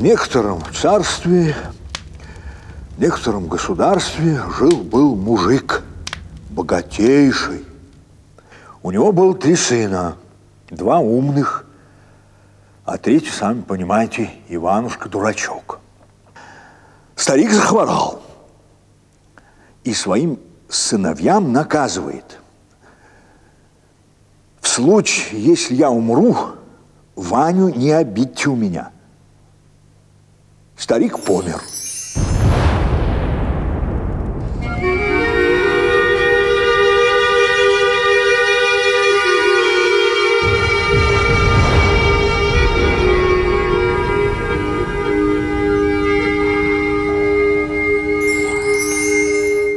В некотором царстве, в некотором государстве жил-был мужик, богатейший. У него было три сына, два умных, а третий, сами понимаете, Иванушка-дурачок. Старик захворал и своим сыновьям наказывает. В случае, если я умру, Ваню не обидьте у меня. Старик помер.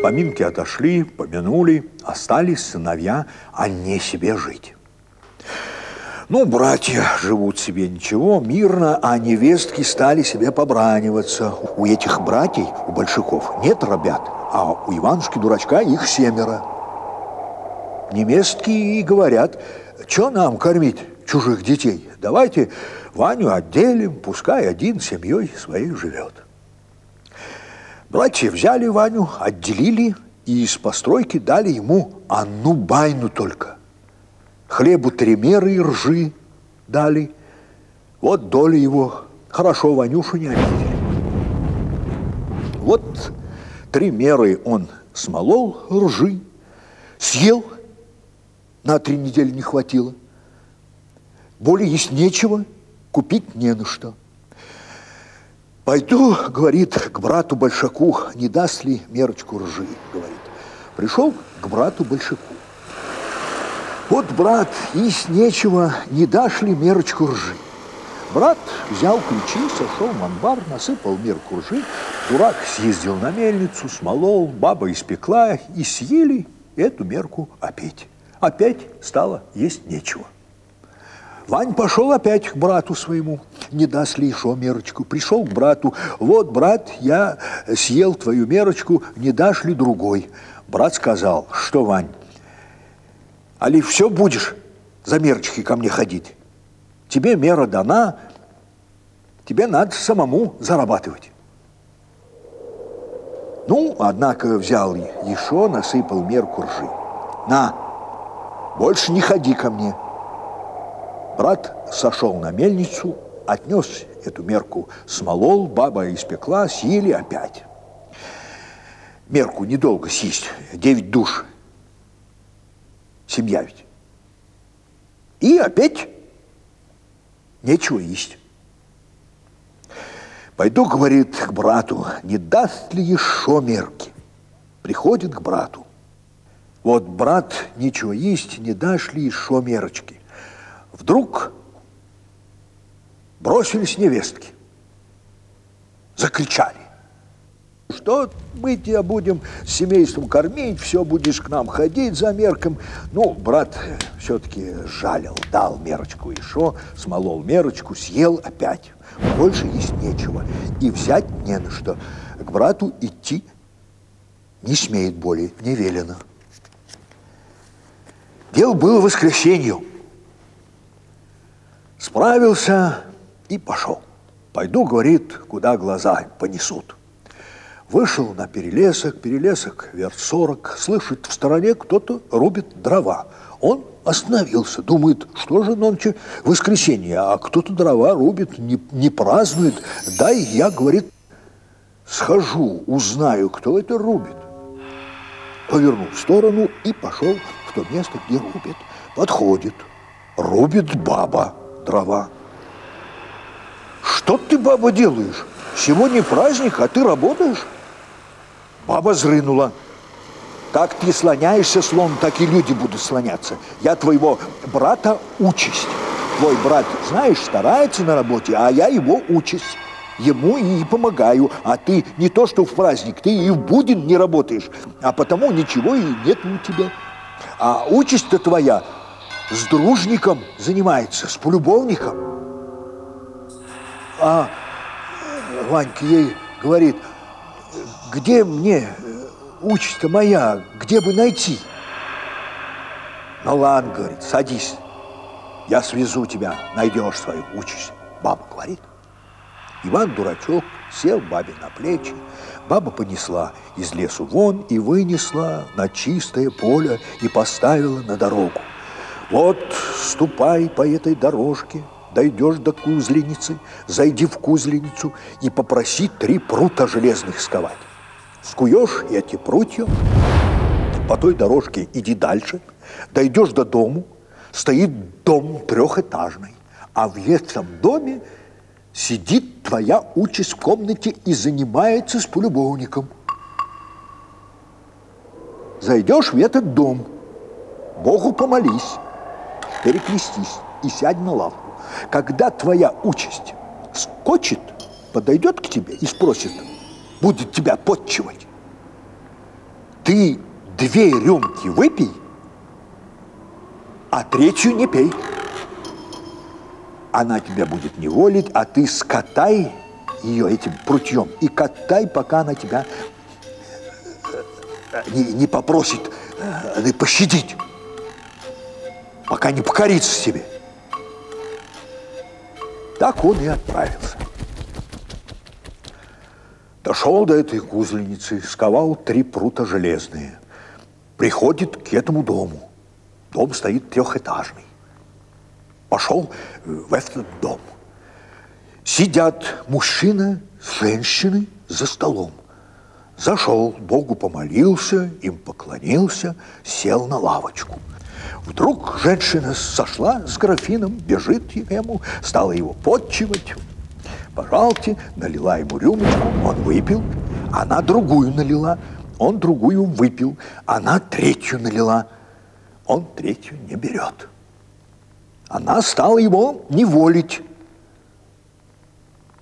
Поминки отошли, помянули, остались сыновья, а не себе жить. Ну, братья живут себе ничего, мирно, а невестки стали себе побраниваться. У этих братьев, у большаков, нет ребят, а у Иванушки-дурачка их семеро. Невестки и говорят, что нам кормить чужих детей? Давайте Ваню отделим, пускай один семьей своей живет. Братья взяли Ваню, отделили и из постройки дали ему одну байну только. Хлебу три меры и ржи дали. Вот доля его. Хорошо Ванюшу не обидели. Вот три меры он смолол ржи, съел, на три недели не хватило. Более есть нечего, купить не на что. Пойду, говорит, к брату Большаку, не даст ли мерочку ржи, говорит. Пришел к брату Большаку. Вот, брат, есть нечего, не дашь ли мерочку ржи? Брат взял ключи, сошел в амбар, насыпал мерку ржи. Дурак съездил на мельницу, смолол, баба испекла и съели эту мерку опять. Опять стало есть нечего. Вань пошел опять к брату своему, не даст ли еще мерочку. Пришел к брату, вот, брат, я съел твою мерочку, не дашь ли другой? Брат сказал, что, Вань, али все будешь за мерочки ко мне ходить? Тебе мера дана, тебе надо самому зарабатывать. Ну, однако взял еще, насыпал мерку ржи. На, больше не ходи ко мне. Брат сошел на мельницу, отнес эту мерку, смолол, баба испекла, съели опять. Мерку недолго съесть, девять душ. Семья ведь. И опять нечего есть. Пойду, говорит, к брату, не даст ли еще мерки? Приходит к брату. Вот, брат, ничего есть, не дашь ли еще мерочки? Вдруг бросились невестки, закричали. Что мы тебя будем с семейством кормить, все будешь к нам ходить за мерком. Ну, брат все-таки жалил, дал мерочку еще, смолол мерочку, съел опять. Больше есть нечего. И взять не на что. К брату идти не смеет более, не велено. Дело было воскресенью. Справился и пошел. Пойду, говорит, куда глаза понесут. Вышел на перелесок, перелесок верт сорок, слышит, в стороне кто-то рубит дрова. Он остановился, думает, что же нонче воскресенье, а кто-то дрова рубит, не, не празднует. Дай я, говорит, схожу, узнаю, кто это рубит. Повернул в сторону и пошел в то место, где рубит. Подходит, рубит баба дрова. Что ты, баба, делаешь? Сегодня праздник, а ты работаешь? Баба зрынула. Как ты слоняешься, слон, так и люди будут слоняться. Я твоего брата участь. Твой брат, знаешь, старается на работе, а я его участь. Ему и помогаю, а ты не то что в праздник, ты и в будин не работаешь, а потому ничего и нет у тебя. А участь-то твоя с дружником занимается, с полюбовником. А Ванька ей говорит, где мне участь-то моя, где бы найти? Ну ладно, говорит, садись, я свезу тебя, найдешь свою участь. Баба говорит. Иван-дурачок сел бабе на плечи, баба понесла из лесу вон и вынесла на чистое поле и поставила на дорогу. Вот ступай по этой дорожке, дойдешь до кузленицы, зайди в кузленицу и попроси три прута железных сковать. Скуешь эти прутья, по той дорожке иди дальше, дойдешь до дому, стоит дом трехэтажный, а в этом доме сидит твоя участь в комнате и занимается с полюбовником. Зайдешь в этот дом, Богу помолись, перекрестись и сядь на лавку. Когда твоя участь скочит, подойдет к тебе и спросит, будет тебя подчивать, ты две рюмки выпей, а третью не пей. Она тебя будет неволить, а ты скатай ее этим прутьем и катай, пока она тебя э, не, не попросит не э, пощадить, пока не покорится себе. Так он и отправился. Дошел до этой кузленицы, сковал три прута железные. Приходит к этому дому. Дом стоит трехэтажный. Пошел э, в этот дом. Сидят мужчина с женщиной за столом. Зашел, Богу помолился, им поклонился, сел на лавочку – Вдруг женщина сошла с графином, бежит ему, стала его подчивать. Пожалуйте, налила ему рюмочку, он выпил. Она другую налила, он другую выпил. Она третью налила, он третью не берет. Она стала его неволить.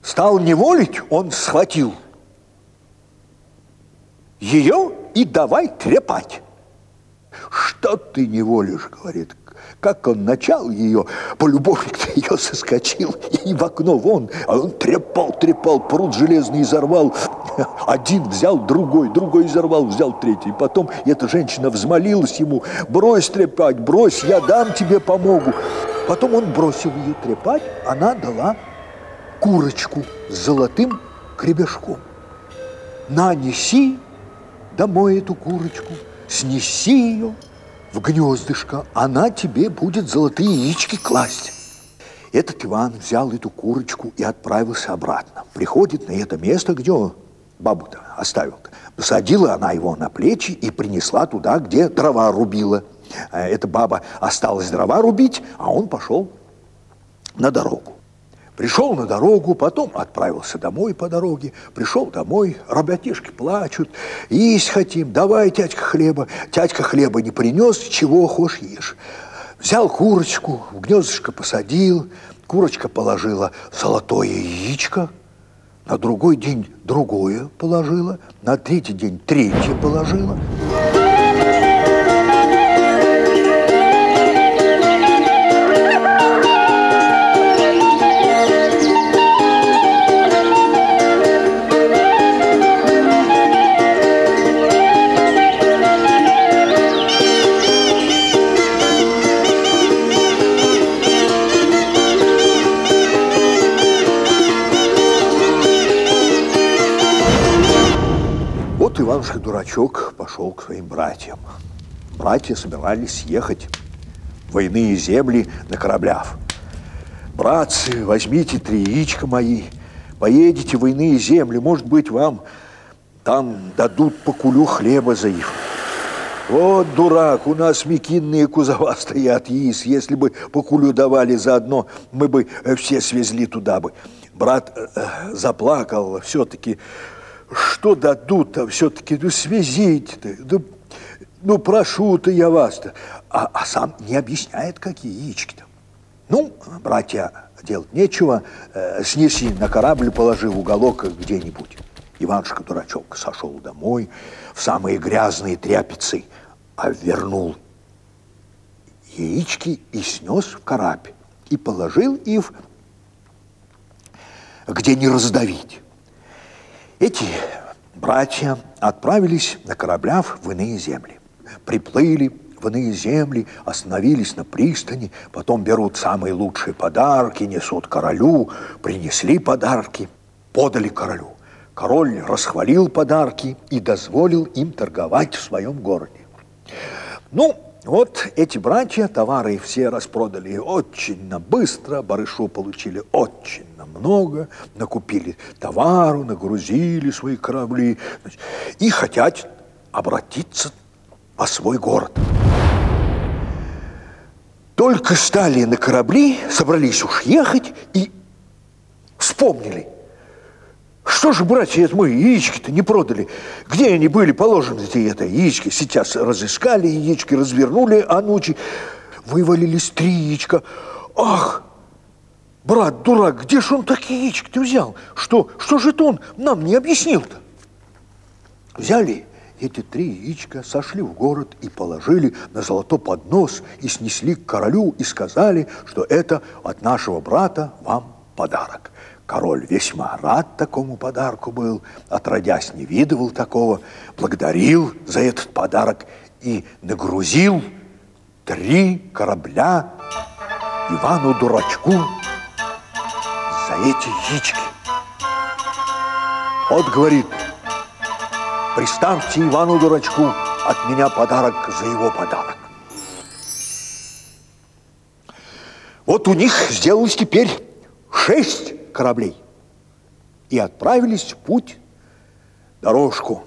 Стал неволить, он схватил ее и давай трепать. Что ты не волишь, говорит. Как он начал ее, полюбовник ее соскочил и в окно вон, а он трепал, трепал, пруд железный изорвал. Один взял, другой, другой изорвал, взял третий. Потом эта женщина взмолилась ему, брось трепать, брось, я дам тебе помогу. Потом он бросил ее трепать, она дала курочку с золотым кребешком. Нанеси домой эту курочку – снеси ее в гнездышко, она тебе будет золотые яички класть. Этот Иван взял эту курочку и отправился обратно. Приходит на это место, где он бабу-то оставил. Посадила она его на плечи и принесла туда, где дрова рубила. А эта баба осталась дрова рубить, а он пошел на дорогу. Пришел на дорогу, потом отправился домой по дороге. Пришел домой, ребятишки плачут. Есть хотим, давай, тятька хлеба. Тятька хлеба не принес, чего хочешь ешь. Взял курочку, в гнездышко посадил. Курочка положила золотое яичко. На другой день другое положила. На третий день третье положила. Иванушка-дурачок пошел к своим братьям. Братья собирались ехать в иные земли на кораблях. Братцы, возьмите три яичка мои, поедете в иные земли, может быть, вам там дадут по кулю хлеба за их. Вот дурак, у нас мекинные кузова стоят, яиц. Если бы по кулю давали заодно, мы бы все свезли туда бы. Брат э, э заплакал, все-таки что дадут-то все-таки, ну свезите-то, ну, ну прошу-то я вас-то. А, а сам не объясняет, какие яички-то. Ну, братья, делать нечего, э, снеси на корабль, положи в уголок где-нибудь. Иванушка-дурачок сошел домой в самые грязные тряпицы, а вернул яички и снес в карабь, и положил их где не раздавить. Эти братья отправились на кораблях в иные земли. Приплыли в иные земли, остановились на пристани, потом берут самые лучшие подарки, несут королю, принесли подарки. подали королю. Король расхвалил подарки и дозволил им торговать в своем городе. Ну, вот эти братья товары все распродали. Очень быстро, барышу получили. Очень много, накупили товару, нагрузили свои корабли. И хотят обратиться о свой город. Только стали на корабли, собрались уж ехать и вспомнили – что же, братья, мы яички-то не продали? Где они были положены, эти это, яички? Сейчас разыскали яички, развернули, а ночи вывалились три яичка. Ах, брат, дурак, где ж он такие яички ты взял? Что, что же это он нам не объяснил-то? Взяли эти три яичка, сошли в город и положили на золотой поднос и снесли к королю и сказали, что это от нашего брата вам подарок. Король весьма рад такому подарку был, отродясь не видывал такого, благодарил за этот подарок и нагрузил три корабля Ивану-дурачку за эти яички. Вот, говорит, приставьте Ивану-дурачку от меня подарок за его подарок. Вот у них сделалось теперь шесть кораблей и отправились в путь дорожку